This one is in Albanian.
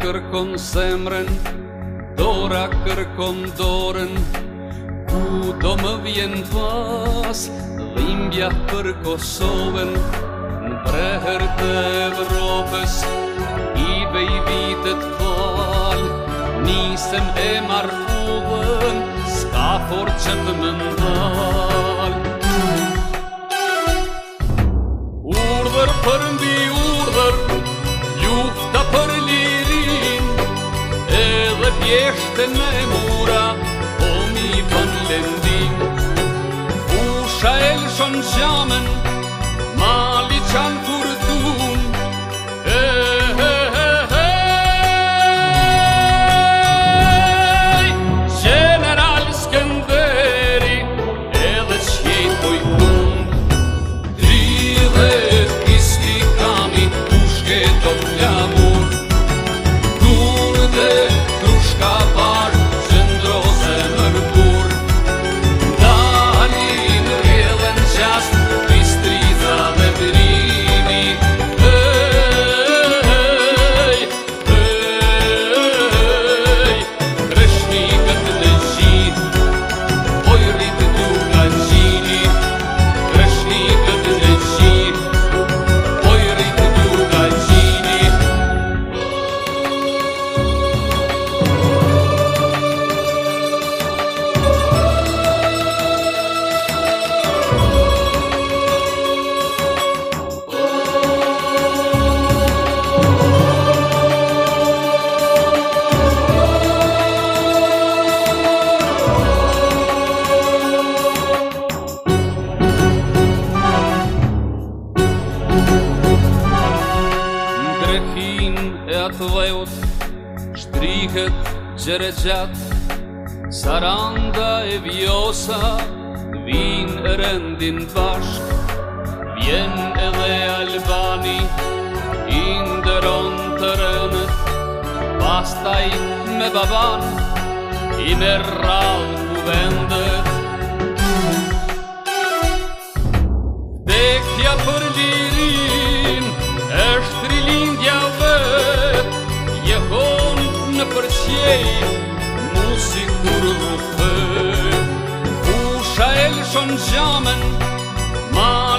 kërkon semren, dora kërkon dorën, ku do më vjen pas, limbja për Kosovën, në breher të Evropës, i vej vitet falë, nisem e marfuvën, s'ka for që të më ndalë. Urdhër për mbi urdhër, Në mura O po mi bën lendi Usha e lëshon gjamen Mali qanë kur tun E, e, e, e, e General Edhe qjetoj kun Dri dhe iski kami Ushke të plamu këtë gjere gjatë Saranda e vjosa Vinë e rendin bashkë Vjen edhe Albani Inderon të rënët Pastaj me baban I me rralë ku vendët Dekja për një au feu, où chaîle son jamais,